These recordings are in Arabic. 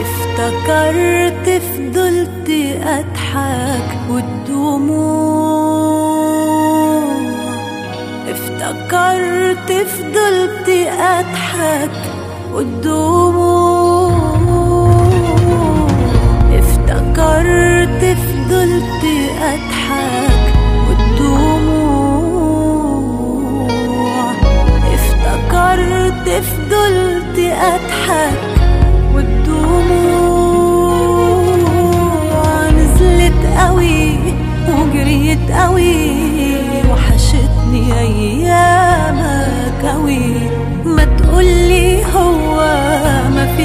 افتكرت فضلت أضحك والدموع. افتكرت فضلت أضحك والدموع. افتكرت فضلت أضحك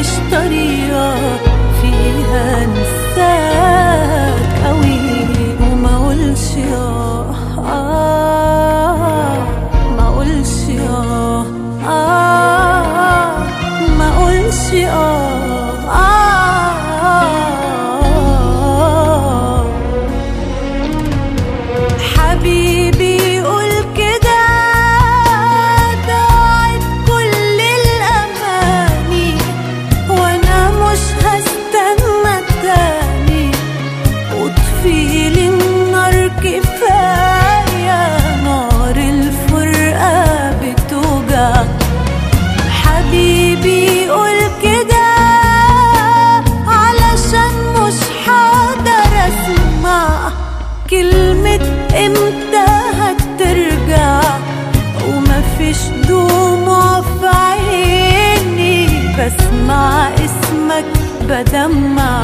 مش طريقة فيها انسى بدمع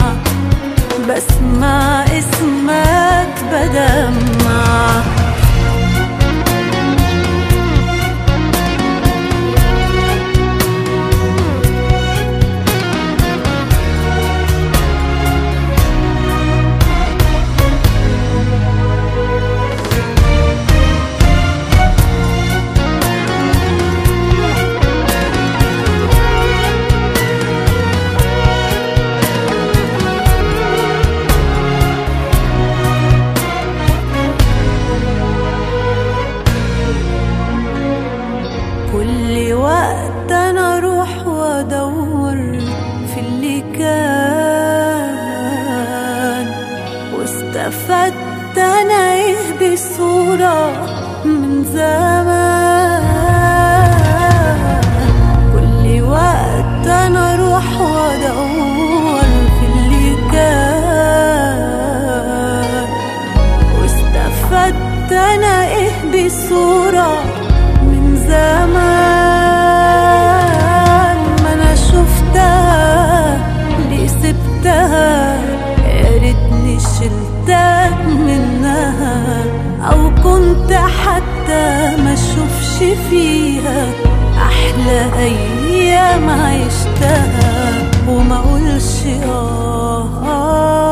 بسمع اسمك بدمع كل وقت أنا أروح وأدور في اللي كان. واستفدت أنا إيه بصورة من زمان. كل وقت أنا أروح وأدور كانش فيها أحلى أيام عشتها وما أقولش آه, آه